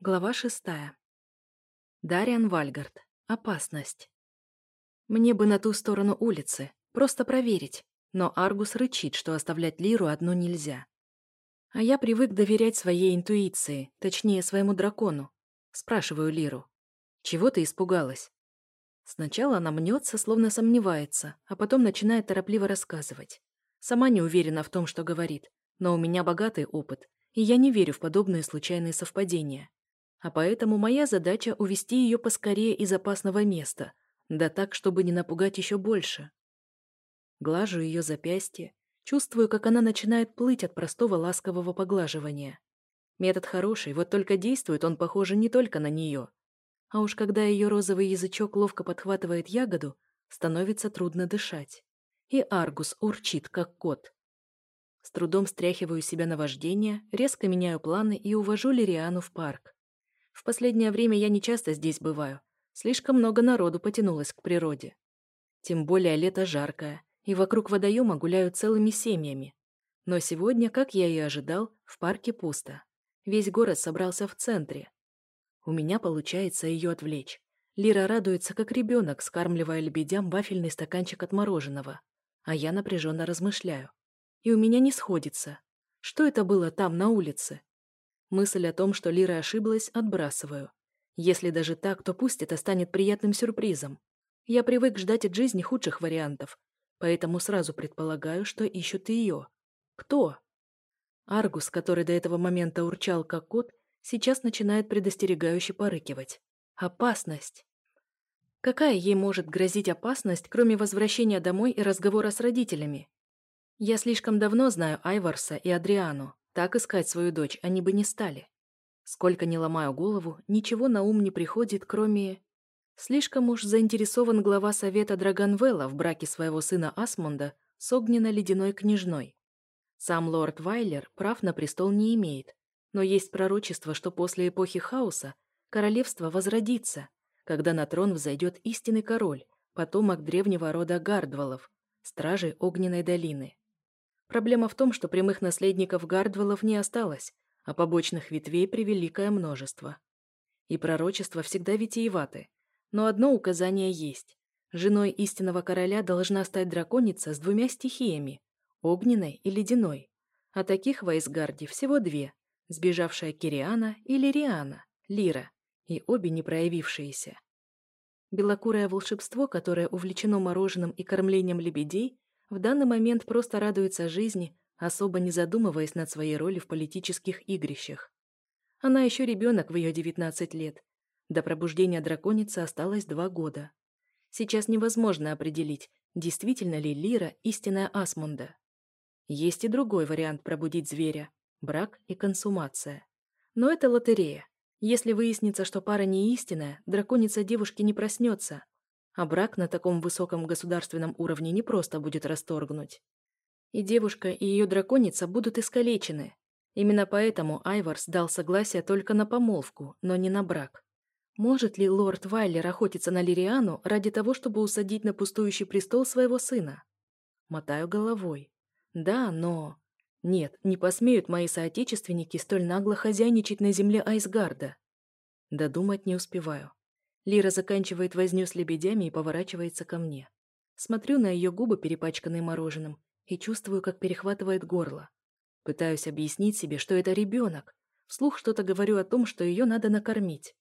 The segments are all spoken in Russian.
Глава шестая. Дариан Вальгард. Опасность. Мне бы на ту сторону улицы, просто проверить, но Аргус рычит, что оставлять Лиру одну нельзя. А я привык доверять своей интуиции, точнее, своему дракону. Спрашиваю Лиру. Чего ты испугалась? Сначала она мнется, словно сомневается, а потом начинает торопливо рассказывать. Сама не уверена в том, что говорит, но у меня богатый опыт, и я не верю в подобные случайные совпадения. А поэтому моя задача — увести ее поскорее из опасного места, да так, чтобы не напугать еще больше. Глажу ее запястье, чувствую, как она начинает плыть от простого ласкового поглаживания. Метод хороший, вот только действует он, похоже, не только на нее. А уж когда ее розовый язычок ловко подхватывает ягоду, становится трудно дышать. И Аргус урчит, как кот. С трудом стряхиваю себя на вождение, резко меняю планы и увожу Лириану в парк. В последнее время я не часто здесь бываю. Слишком много народу потянулось к природе. Тем более лето жаркое, и вокруг водоема гуляют целыми семьями. Но сегодня, как я и ожидал, в парке пусто. Весь город собрался в центре. У меня получается ее отвлечь. Лира радуется, как ребенок, скармливая лебедям вафельный стаканчик от мороженого. А я напряженно размышляю. И у меня не сходится. Что это было там, на улице? Мысль о том, что Лира ошиблась, отбрасываю. Если даже так, то пусть это станет приятным сюрпризом. Я привык ждать от жизни худших вариантов, поэтому сразу предполагаю, что ищут ее. Кто? Аргус, который до этого момента урчал как кот, сейчас начинает предостерегающе порыкивать. Опасность. Какая ей может грозить опасность, кроме возвращения домой и разговора с родителями? Я слишком давно знаю Айварса и Адриану. Так искать свою дочь они бы не стали. Сколько не ломаю голову, ничего на ум не приходит, кроме... Слишком уж заинтересован глава совета Драганвелла в браке своего сына Асмунда с огненно-ледяной княжной. Сам лорд Вайлер прав на престол не имеет, но есть пророчество, что после эпохи хаоса королевство возродится, когда на трон взойдет истинный король, потомок древнего рода Гардвалов, стражей Огненной долины. Проблема в том, что прямых наследников Гардвеллов не осталось, а побочных ветвей превеликое множество. И пророчества всегда витиеваты. Но одно указание есть. Женой истинного короля должна стать драконица с двумя стихиями – огненной и ледяной. А таких в Айсгарде всего две – сбежавшая Кириана и Лириана, Лира, и обе не проявившиеся. Белокурое волшебство, которое увлечено мороженым и кормлением лебедей, в данный момент просто радуется жизни, особо не задумываясь над своей роли в политических игрищах. Она еще ребенок в ее 19 лет. До пробуждения драконицы осталось два года. Сейчас невозможно определить, действительно ли Лира истинная Асмунда. Есть и другой вариант пробудить зверя – брак и консумация. Но это лотерея. Если выяснится, что пара не истинная, драконица девушки не проснется, а брак на таком высоком государственном уровне не просто будет расторгнуть. И девушка, и ее драконица будут искалечены. Именно поэтому Айварс дал согласие только на помолвку, но не на брак. Может ли лорд Вайлер охотиться на Лириану ради того, чтобы усадить на пустующий престол своего сына? Мотаю головой. Да, но... Нет, не посмеют мои соотечественники столь нагло хозяйничать на земле Айсгарда. Додумать не успеваю. Лира заканчивает возню с лебедями и поворачивается ко мне. Смотрю на ее губы, перепачканные мороженым, и чувствую, как перехватывает горло. Пытаюсь объяснить себе, что это ребенок. Вслух что-то говорю о том, что ее надо накормить.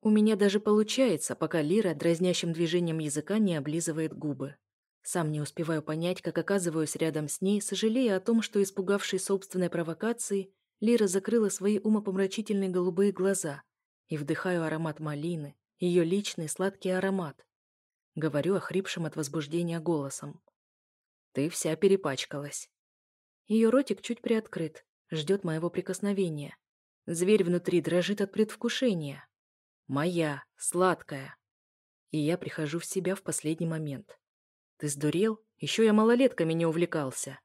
У меня даже получается, пока Лира дразнящим движением языка не облизывает губы. Сам не успеваю понять, как оказываюсь рядом с ней, сожалея о том, что, испугавшись собственной провокации, Лира закрыла свои умопомрачительные голубые глаза и вдыхаю аромат малины, ее личный сладкий аромат. Говорю охрипшим от возбуждения голосом. Ты вся перепачкалась. Ее ротик чуть приоткрыт, ждет моего прикосновения. Зверь внутри дрожит от предвкушения. Моя, сладкая. И я прихожу в себя в последний момент. Ты сдурел? Еще я малолетками не увлекался.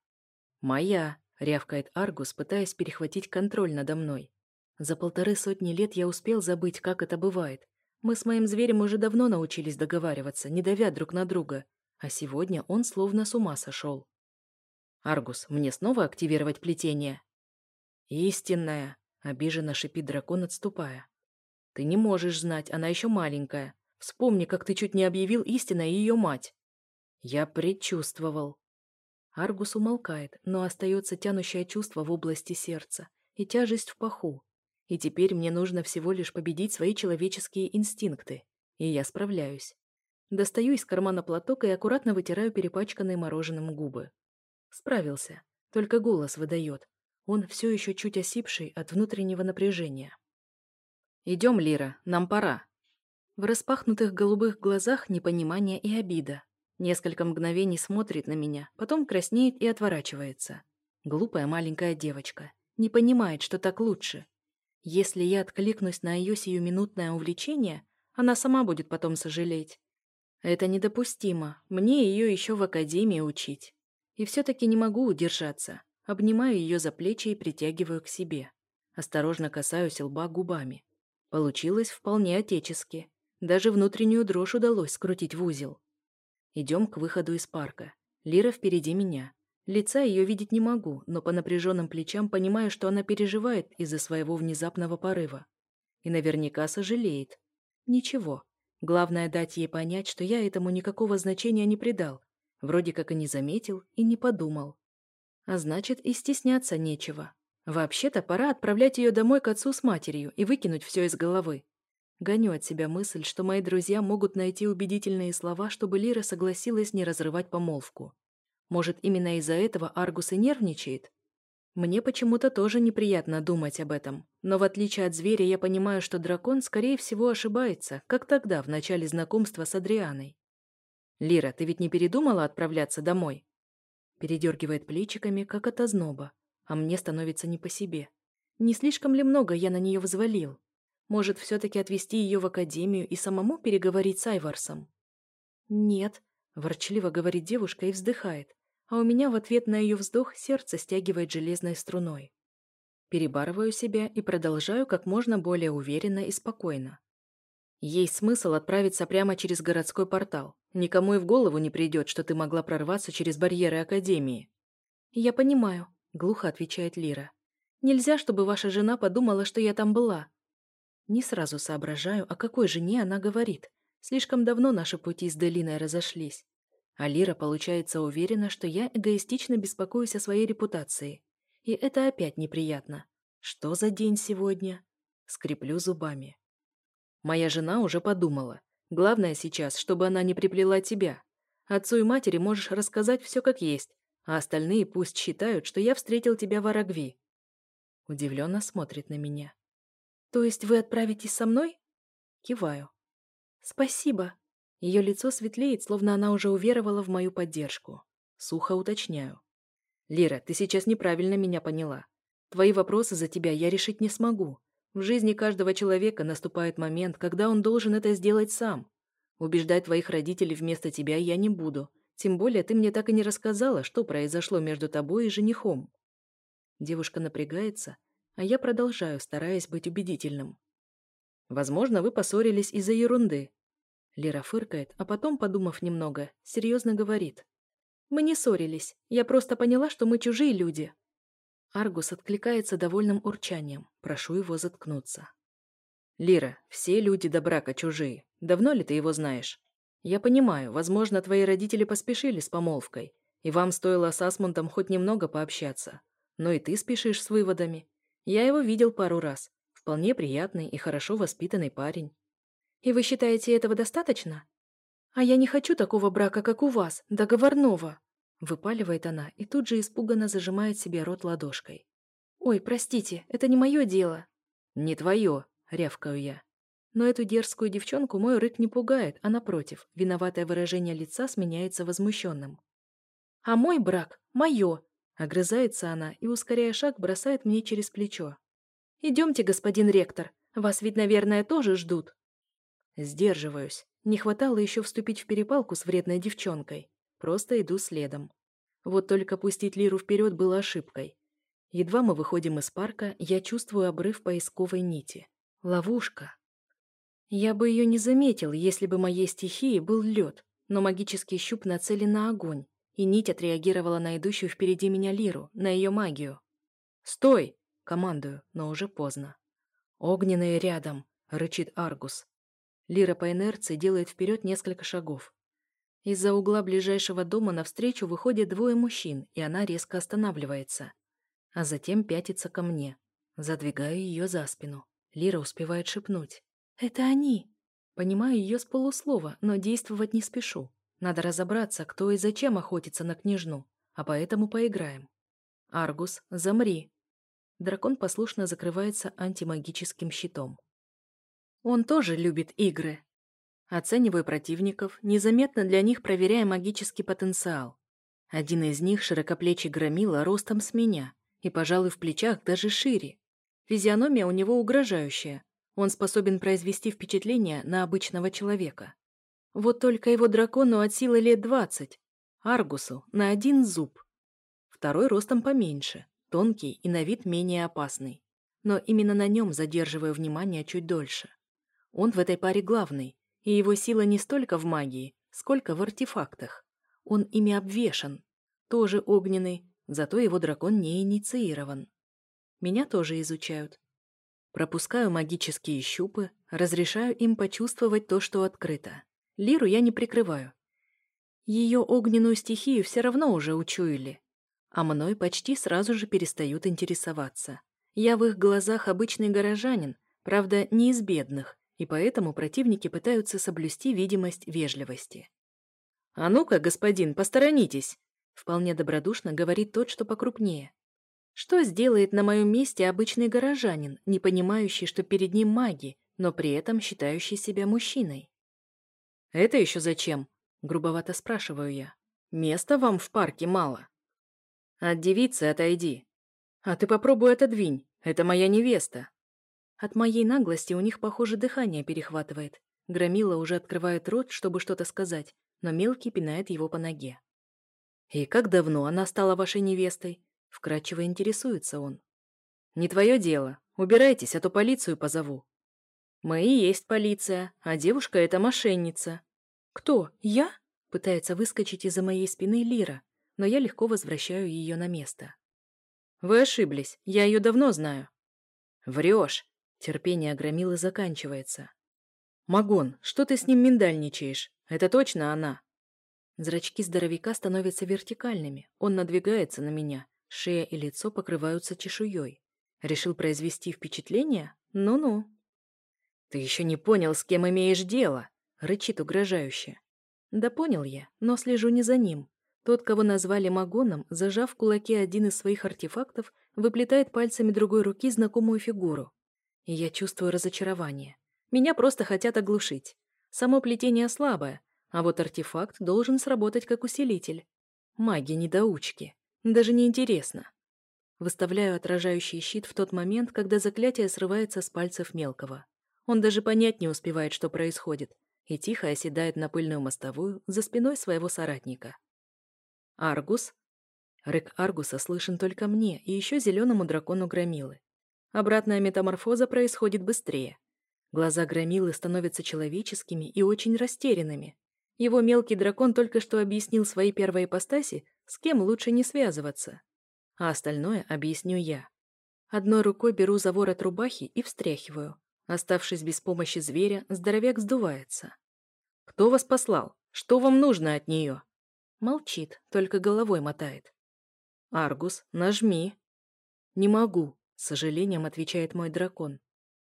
Моя, рявкает Аргус, пытаясь перехватить контроль надо мной. За полторы сотни лет я успел забыть, как это бывает, мы с моим зверем уже давно научились договариваться, не давя друг на друга, а сегодня он словно с ума сошел. «Аргус, мне снова активировать плетение?» «Истинная!» — обиженно шипит дракон, отступая. Ты не можешь знать, она еще маленькая. Вспомни, как ты чуть не объявил истинной ее мать. Я предчувствовал. Аргус умолкает, но остается тянущее чувство в области сердца и тяжесть в паху. И теперь мне нужно всего лишь победить свои человеческие инстинкты. И я справляюсь. Достаю из кармана платок и аккуратно вытираю перепачканные мороженым губы. Справился. Только голос выдает. Он все еще чуть осипший от внутреннего напряжения. «Идем, Лира, нам пора». В распахнутых голубых глазах непонимание и обида. Несколько мгновений смотрит на меня, потом краснеет и отворачивается. Глупая маленькая девочка. Не понимает, что так лучше. Если я откликнусь на ее сиюминутное увлечение, она сама будет потом сожалеть. Это недопустимо. Мне ее еще в академии учить. И все-таки не могу удержаться. Обнимаю ее за плечи и притягиваю к себе. Осторожно касаюсь лба губами. Получилось вполне отечески. Даже внутреннюю дрожь удалось скрутить в узел. Идем к выходу из парка. Лира впереди меня. Лица ее видеть не могу, но по напряженным плечам понимаю, что она переживает из-за своего внезапного порыва. И наверняка сожалеет. Ничего. Главное дать ей понять, что я этому никакого значения не придал. Вроде как и не заметил, и не подумал. А значит, и стесняться нечего. Вообще-то пора отправлять ее домой к отцу с матерью и выкинуть все из головы. Гоню от себя мысль, что мои друзья могут найти убедительные слова, чтобы Лира согласилась не разрывать помолвку. Может, именно из-за этого Аргус и нервничает? Мне почему-то тоже неприятно думать об этом. Но в отличие от зверя, я понимаю, что дракон, скорее всего, ошибается, как тогда, в начале знакомства с Адрианой. «Лира, ты ведь не передумала отправляться домой?» Передергивает плечиками, как от озноба, а мне становится не по себе. Не слишком ли много я на нее взвалил? Может, все-таки отвезти ее в академию и самому переговорить с Айварсом? «Нет», — ворчливо говорит девушка и вздыхает, а у меня в ответ на ее вздох сердце стягивает железной струной. Перебарываю себя и продолжаю как можно более уверенно и спокойно. Есть смысл отправиться прямо через городской портал. Никому и в голову не придет, что ты могла прорваться через барьеры Академии. «Я понимаю», — глухо отвечает Лира. «Нельзя, чтобы ваша жена подумала, что я там была. Не сразу соображаю, о какой жене она говорит. Слишком давно наши пути с Делиной разошлись. А Лира, получается, уверена, что я эгоистично беспокоюсь о своей репутации. И это опять неприятно. Что за день сегодня? Скреплю зубами. Моя жена уже подумала. Главное сейчас, чтобы она не приплела тебя. Отцу и матери можешь рассказать все как есть, а остальные пусть считают, что я встретил тебя в Арагви. Удивленно смотрит на меня. «То есть вы отправитесь со мной?» Киваю. «Спасибо». Ее лицо светлеет, словно она уже уверовала в мою поддержку. Сухо уточняю. «Лира, ты сейчас неправильно меня поняла. Твои вопросы за тебя я решить не смогу. В жизни каждого человека наступает момент, когда он должен это сделать сам. Убеждать твоих родителей вместо тебя я не буду. Тем более ты мне так и не рассказала, что произошло между тобой и женихом». Девушка напрягается, а я продолжаю, стараясь быть убедительным. Возможно, вы поссорились из-за ерунды. Лера фыркает, а потом, подумав немного, серьезно говорит. Мы не ссорились, я просто поняла, что мы чужие люди. Аргус откликается довольным урчанием, прошу его заткнуться. Лира, все люди до брака чужие. Давно ли ты его знаешь? Я понимаю, возможно, твои родители поспешили с помолвкой, и вам стоило с Асмундом хоть немного пообщаться. Но и ты спешишь с выводами. Я его видел пару раз. Вполне приятный и хорошо воспитанный парень. И вы считаете этого достаточно? А я не хочу такого брака, как у вас, договорного. Выпаливает она и тут же испуганно зажимает себе рот ладошкой. «Ой, простите, это не мое дело». «Не твое», — рявкаю я. Но эту дерзкую девчонку мой рык не пугает, а напротив, виноватое выражение лица сменяется возмущенным. «А мой брак — мое, Огрызается она и, ускоряя шаг, бросает мне через плечо. «Идемте, господин ректор. Вас ведь, наверное, тоже ждут». Сдерживаюсь. Не хватало еще вступить в перепалку с вредной девчонкой. Просто иду следом. Вот только пустить Лиру вперед было ошибкой. Едва мы выходим из парка, я чувствую обрыв поисковой нити. Ловушка. Я бы ее не заметил, если бы моей стихией был лед, но магический щуп нацелен на огонь, и нить отреагировала на идущую впереди меня Лиру, на ее магию. «Стой!» — командую, но уже поздно. Огненные рядом. рычит Аргус. Лира по инерции делает вперед несколько шагов. Из-за угла ближайшего дома навстречу выходят двое мужчин, и она резко останавливается. А затем пятится ко мне. Задвигаю ее за спину. Лира успевает шепнуть. «Это они!» Понимаю ее с полуслова, но действовать не спешу. Надо разобраться, кто и зачем охотится на княжну, а поэтому поиграем. Аргус, замри. Дракон послушно закрывается антимагическим щитом. Он тоже любит игры. Оцениваю противников, незаметно для них проверяя магический потенциал. Один из них широкоплечий громила ростом с меня и, пожалуй, в плечах даже шире. Физиономия у него угрожающая, он способен произвести впечатление на обычного человека. Вот только его дракону от силы лет двадцать, Аргусу на один зуб. Второй ростом поменьше, тонкий и на вид менее опасный. Но именно на нем задерживаю внимание чуть дольше. Он в этой паре главный, и его сила не столько в магии, сколько в артефактах. Он ими обвешан. Тоже огненный, зато его дракон не инициирован. Меня тоже изучают, Пропускаю магические щупы, разрешаю им почувствовать то, что открыто. Лиру я не прикрываю. Ее огненную стихию все равно уже учуяли. А мной почти сразу же перестают интересоваться. Я в их глазах обычный горожанин, правда, не из бедных, и поэтому противники пытаются соблюсти видимость вежливости. «А ну-ка, господин, посторонитесь!» Вполне добродушно говорит тот, что покрупнее. Что сделает на моем месте обычный горожанин, не понимающий, что перед ним маги, но при этом считающий себя мужчиной? «Это еще зачем?» — грубовато спрашиваю я. «Места вам в парке мало». «От девицы отойди». «А ты попробуй отодвинь, это моя невеста». От моей наглости у них, похоже, дыхание перехватывает. Громила уже открывает рот, чтобы что-то сказать, но мелкий пинает его по ноге. «И как давно она стала вашей невестой? Вкратчиво интересуется он. «Не твое дело. Убирайтесь, а то полицию позову». «Мы и есть полиция, а девушка — это мошенница». «Кто? Я?» — пытается выскочить из-за моей спины Лира, но я легко возвращаю ее на место. «Вы ошиблись. Я ее давно знаю». «Врешь!» — терпение громилы заканчивается. «Магон, что ты с ним миндальничаешь? Это точно она?» Зрачки здоровяка становятся вертикальными. Он надвигается на меня, Шея и лицо покрываются чешуей. Решил произвести впечатление? Ну-ну. «Ты еще не понял, с кем имеешь дело!» — рычит угрожающе. Да понял я, но слежу не за ним. Тот, кого назвали Магоном, зажав в кулаке один из своих артефактов, выплетает пальцами другой руки знакомую фигуру. Я чувствую разочарование. Меня просто хотят оглушить. Само плетение слабое, а вот артефакт должен сработать как усилитель. Маги-недоучки. Даже не интересно. Выставляю отражающий щит в тот момент, когда заклятие срывается с пальцев мелкого. Он даже понять не успевает, что происходит, и тихо оседает на пыльную мостовую за спиной своего соратника. «Аргус?» Рык Аргуса слышен только мне и еще зеленому дракону Громилы. Обратная метаморфоза происходит быстрее. Глаза Громилы становятся человеческими и очень растерянными. Его мелкий дракон только что объяснил своей первой ипостаси, с кем лучше не связываться. А остальное объясню я. Одной рукой беру за ворот рубахи и встряхиваю. Оставшись без помощи зверя, здоровяк сдувается. «Кто вас послал? Что вам нужно от нее?» Молчит, только головой мотает. «Аргус, нажми». «Не могу», — с сожалением отвечает мой дракон.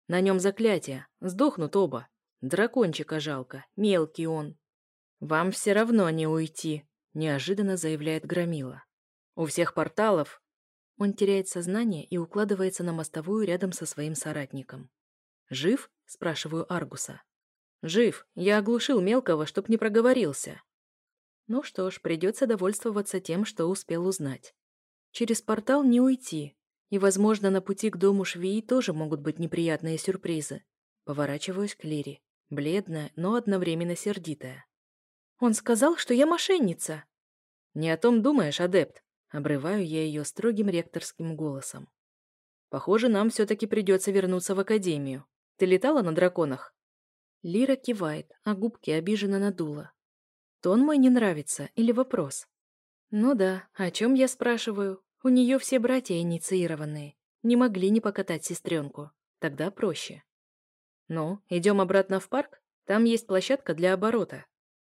«На нем заклятие. Сдохнут оба. Дракончика жалко, мелкий он». «Вам все равно не уйти», — неожиданно заявляет Громила. «У всех порталов...» Он теряет сознание и укладывается на мостовую рядом со своим соратником. «Жив?» — спрашиваю Аргуса. «Жив. Я оглушил мелкого, чтоб не проговорился». Ну что ж, придется довольствоваться тем, что успел узнать. Через портал не уйти, и, возможно, на пути к дому швеи тоже могут быть неприятные сюрпризы. Поворачиваюсь к Лире, бледная, но одновременно сердитая. Он сказал, что я мошенница. Не о том думаешь, адепт. Обрываю я ее строгим ректорским голосом. Похоже, нам все-таки придется вернуться в академию. Ты летала на драконах? Лира кивает, а губки обиженно надула. Тон мой не нравится или вопрос? Ну да, о чем я спрашиваю? У нее все братья инициированные. Не могли не покатать сестренку. Тогда проще. Ну, идем обратно в парк? Там есть площадка для оборота.